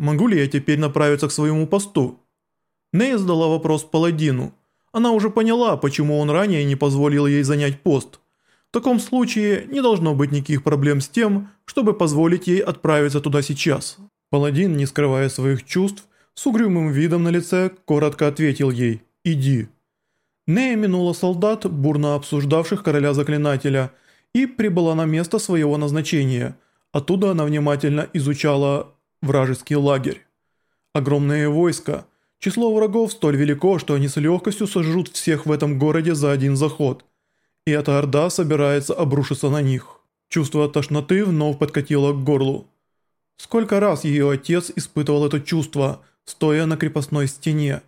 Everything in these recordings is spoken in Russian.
Могу ли я теперь направиться к своему посту? Нея задала вопрос паладину. Она уже поняла, почему он ранее не позволил ей занять пост. В таком случае не должно быть никаких проблем с тем, чтобы позволить ей отправиться туда сейчас. Паладин, не скрывая своих чувств, с угрюмым видом на лице, коротко ответил ей «Иди». Нея минула солдат, бурно обсуждавших короля заклинателя, и прибыла на место своего назначения. Оттуда она внимательно изучала вражеский лагерь. Огромное войско. Число врагов столь велико, что они с легкостью сожрут всех в этом городе за один заход. И эта орда собирается обрушиться на них. Чувство тошноты вновь подкатило к горлу. Сколько раз ее отец испытывал это чувство, стоя на крепостной стене.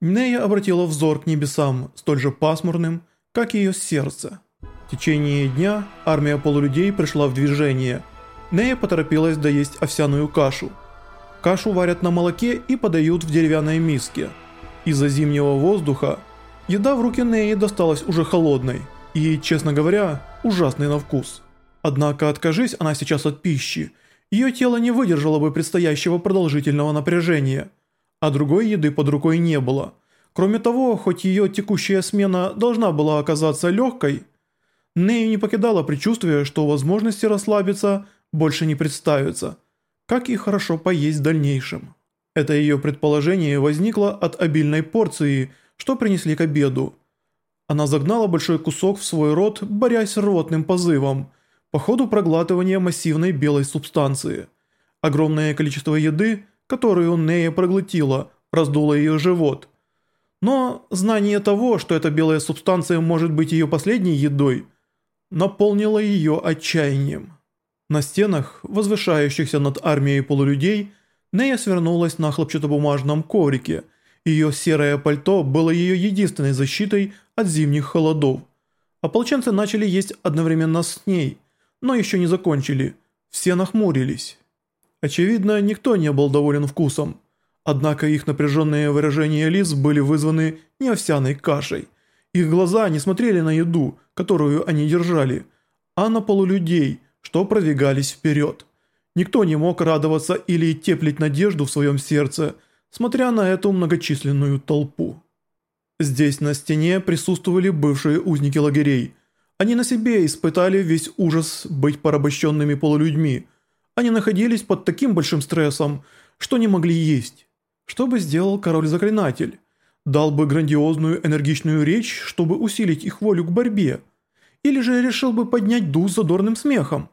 Нея обратила взор к небесам, столь же пасмурным, как ее сердце. В течение дня армия полулюдей пришла в движение. Нея поторопилась доесть овсяную кашу. Кашу варят на молоке и подают в деревянной миске. Из-за зимнего воздуха еда в руки Неи досталась уже холодной и, честно говоря, ужасной на вкус. Однако откажись она сейчас от пищи, ее тело не выдержало бы предстоящего продолжительного напряжения, а другой еды под рукой не было. Кроме того, хоть ее текущая смена должна была оказаться легкой, Нею не покидало предчувствие, что возможности расслабиться больше не представится, как и хорошо поесть в дальнейшем. Это ее предположение возникло от обильной порции, что принесли к обеду. Она загнала большой кусок в свой рот, борясь с рвотным позывом, по ходу проглатывания массивной белой субстанции. Огромное количество еды, которую Нея проглотила, раздуло ее живот. Но знание того, что эта белая субстанция может быть ее последней едой – наполнило ее отчаянием. На стенах, возвышающихся над армией полулюдей, Нея свернулась на хлопчатобумажном коврике. Ее серое пальто было ее единственной защитой от зимних холодов. Ополченцы начали есть одновременно с ней, но еще не закончили. Все нахмурились. Очевидно, никто не был доволен вкусом. Однако их напряженные выражения лиц были вызваны не овсяной кашей. Их глаза не смотрели на еду – которую они держали, а на полулюдей, что продвигались вперед. Никто не мог радоваться или теплить надежду в своем сердце, смотря на эту многочисленную толпу. Здесь на стене присутствовали бывшие узники лагерей. Они на себе испытали весь ужас быть порабощенными полулюдьми. Они находились под таким большим стрессом, что не могли есть. Что бы сделал король-заклинатель? Дал бы грандиозную энергичную речь, чтобы усилить их волю к борьбе – или же решил бы поднять дух задорным смехом.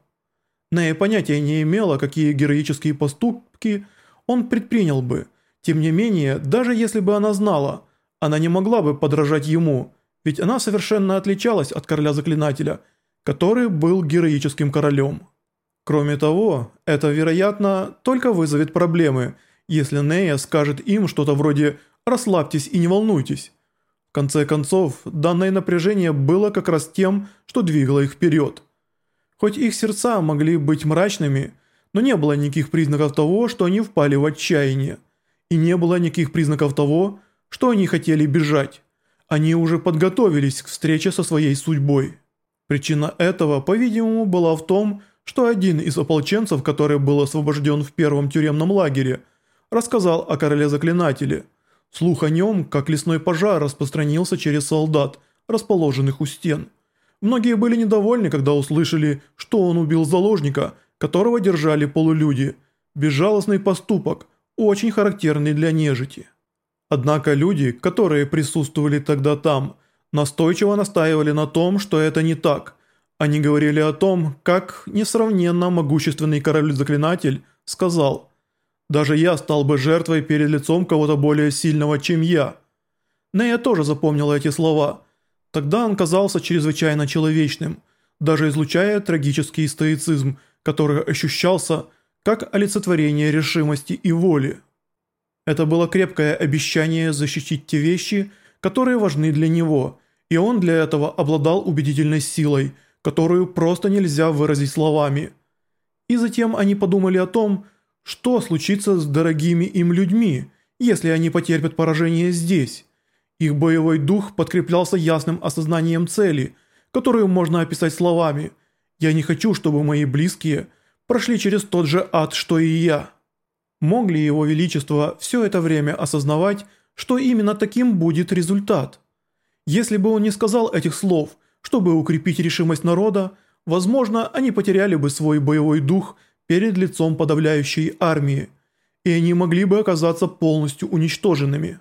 Нея понятия не имела, какие героические поступки он предпринял бы. Тем не менее, даже если бы она знала, она не могла бы подражать ему, ведь она совершенно отличалась от короля-заклинателя, который был героическим королем. Кроме того, это, вероятно, только вызовет проблемы, если Нея скажет им что-то вроде «расслабьтесь и не волнуйтесь», конце концов, данное напряжение было как раз тем, что двигало их вперед. Хоть их сердца могли быть мрачными, но не было никаких признаков того, что они впали в отчаяние. И не было никаких признаков того, что они хотели бежать. Они уже подготовились к встрече со своей судьбой. Причина этого, по-видимому, была в том, что один из ополченцев, который был освобожден в первом тюремном лагере, рассказал о короле-заклинателе – Слух о нем, как лесной пожар, распространился через солдат, расположенных у стен. Многие были недовольны, когда услышали, что он убил заложника, которого держали полулюди. Безжалостный поступок, очень характерный для нежити. Однако люди, которые присутствовали тогда там, настойчиво настаивали на том, что это не так. Они говорили о том, как несравненно могущественный король-заклинатель сказал – даже я стал бы жертвой перед лицом кого-то более сильного, чем я. Нея тоже запомнила эти слова. Тогда он казался чрезвычайно человечным, даже излучая трагический стоицизм, который ощущался как олицетворение решимости и воли. Это было крепкое обещание защитить те вещи, которые важны для него, и он для этого обладал убедительной силой, которую просто нельзя выразить словами. И затем они подумали о том, что что случится с дорогими им людьми, если они потерпят поражение здесь? Их боевой дух подкреплялся ясным осознанием цели, которую можно описать словами «Я не хочу, чтобы мои близкие прошли через тот же ад, что и я». Мог ли его величество все это время осознавать, что именно таким будет результат? Если бы он не сказал этих слов, чтобы укрепить решимость народа, возможно, они потеряли бы свой боевой дух перед лицом подавляющей армии, и они могли бы оказаться полностью уничтоженными.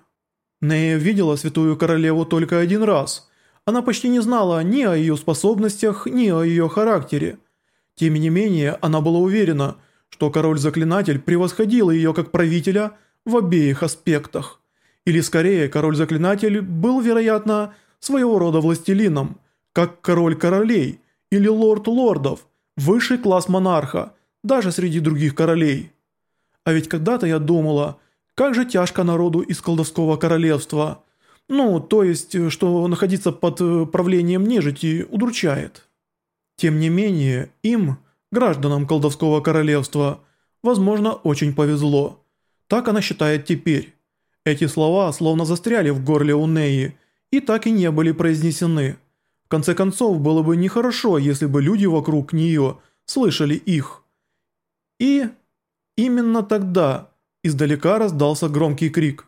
Нея видела святую королеву только один раз. Она почти не знала ни о ее способностях, ни о ее характере. Тем не менее, она была уверена, что король-заклинатель превосходил ее как правителя в обеих аспектах. Или скорее, король-заклинатель был, вероятно, своего рода властелином, как король королей или лорд лордов, высший класс монарха, даже среди других королей. А ведь когда-то я думала, как же тяжко народу из колдовского королевства. Ну, то есть, что находиться под э, правлением нежити удручает. Тем не менее, им, гражданам колдовского королевства, возможно, очень повезло. Так она считает теперь. Эти слова словно застряли в горле у Неи и так и не были произнесены. В конце концов, было бы нехорошо, если бы люди вокруг нее слышали их. И именно тогда издалека раздался громкий крик.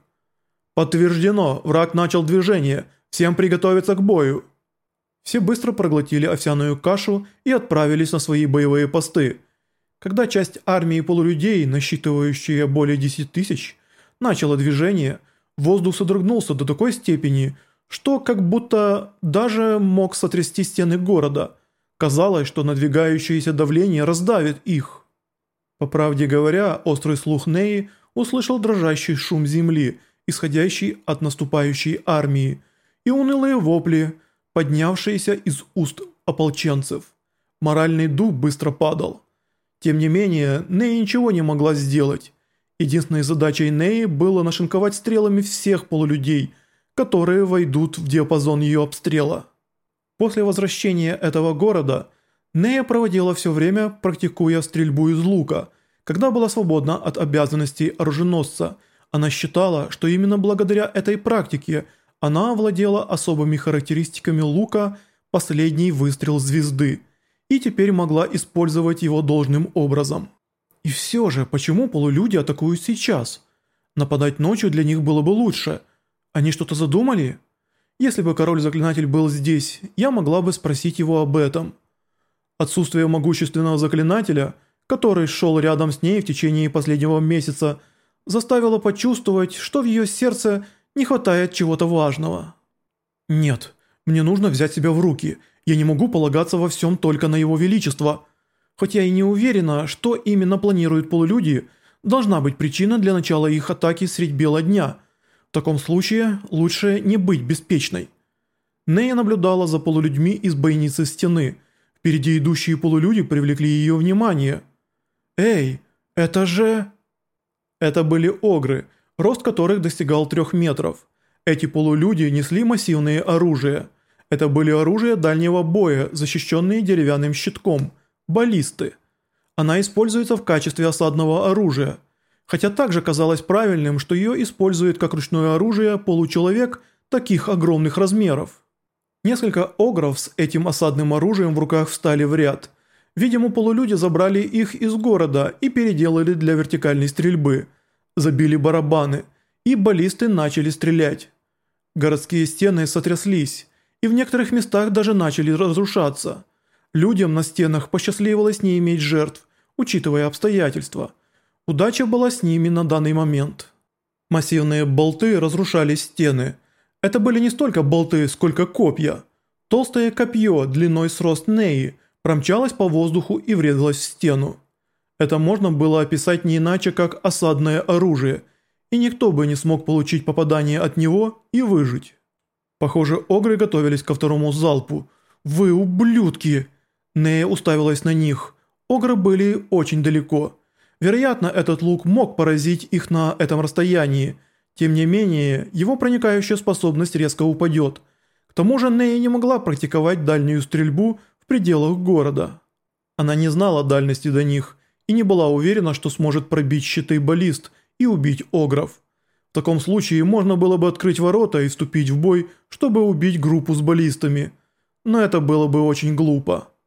«Подтверждено, враг начал движение, всем приготовиться к бою!» Все быстро проглотили овсяную кашу и отправились на свои боевые посты. Когда часть армии полулюдей, насчитывающая более 10 тысяч, начала движение, воздух содрогнулся до такой степени, что как будто даже мог сотрясти стены города. Казалось, что надвигающееся давление раздавит их. По правде говоря, острый слух Неи услышал дрожащий шум земли, исходящий от наступающей армии, и унылые вопли, поднявшиеся из уст ополченцев. Моральный дух быстро падал. Тем не менее, Неи ничего не могла сделать. Единственной задачей Неи было нашинковать стрелами всех полулюдей, которые войдут в диапазон ее обстрела. После возвращения этого города Нея проводила все время, практикуя стрельбу из лука. Когда была свободна от обязанностей оруженосца, она считала, что именно благодаря этой практике она овладела особыми характеристиками лука «Последний выстрел звезды» и теперь могла использовать его должным образом. И все же, почему полулюди атакуют сейчас? Нападать ночью для них было бы лучше – они что-то задумали? Если бы король-заклинатель был здесь, я могла бы спросить его об этом. Отсутствие могущественного заклинателя, который шел рядом с ней в течение последнего месяца, заставило почувствовать, что в ее сердце не хватает чего-то важного. «Нет, мне нужно взять себя в руки. Я не могу полагаться во всем только на его величество. Хоть я и не уверена, что именно планируют полулюди, должна быть причина для начала их атаки средь бела дня – в таком случае лучше не быть беспечной. Нея наблюдала за полулюдьми из бойницы стены. Впереди идущие полулюди привлекли ее внимание. «Эй, это же...» Это были огры, рост которых достигал трех метров. Эти полулюди несли массивные оружия. Это были оружия дальнего боя, защищенные деревянным щитком, баллисты. Она используется в качестве осадного оружия – хотя также казалось правильным, что ее использует как ручное оружие получеловек таких огромных размеров. Несколько огров с этим осадным оружием в руках встали в ряд. Видимо, полулюди забрали их из города и переделали для вертикальной стрельбы. Забили барабаны, и баллисты начали стрелять. Городские стены сотряслись, и в некоторых местах даже начали разрушаться. Людям на стенах посчастливилось не иметь жертв, учитывая обстоятельства – Удача была с ними на данный момент. Массивные болты разрушали стены. Это были не столько болты, сколько копья. Толстое копье длиной с рост Неи промчалось по воздуху и врезалось в стену. Это можно было описать не иначе, как осадное оружие, и никто бы не смог получить попадание от него и выжить. Похоже, огры готовились ко второму залпу. «Вы ублюдки!» Нея уставилась на них. Огры были очень далеко. Вероятно, этот лук мог поразить их на этом расстоянии. Тем не менее, его проникающая способность резко упадет. К тому же Нея не могла практиковать дальнюю стрельбу в пределах города. Она не знала дальности до них и не была уверена, что сможет пробить щиты баллист и убить огров. В таком случае можно было бы открыть ворота и вступить в бой, чтобы убить группу с баллистами. Но это было бы очень глупо.